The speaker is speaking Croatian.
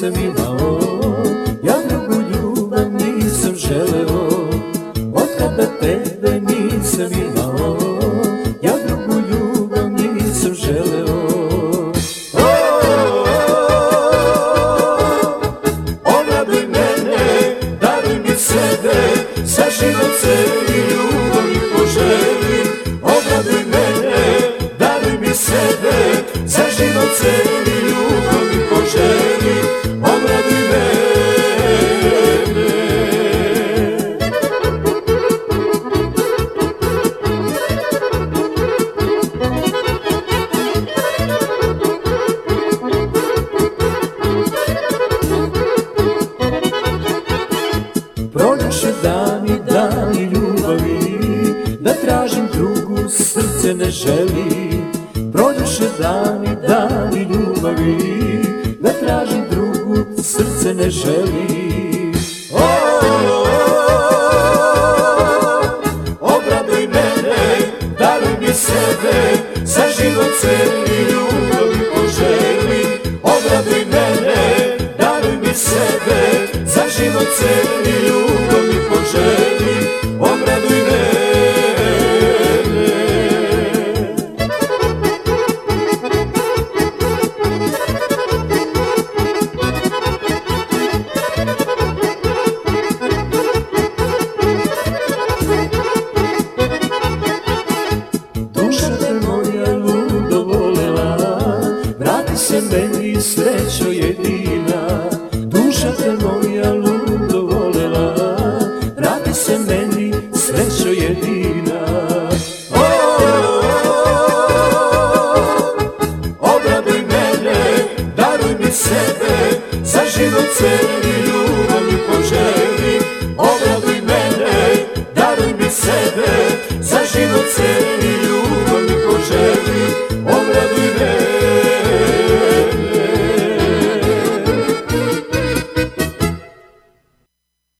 nisam imao. Ja drugu ljubav nisam želeo. Od kada tebe nisam imao Da tražim drugu, srce ne želi. Prođoše dani, dani ljubavi Da tražim drugu, srce ne želi. Obraduj mene, daruj mi sebe daruj mi sebe srećo jedina Duša te moja ludo volela. Vrati se meni srećo jedina. O, Obraduj mene, daruj mi sebe Za život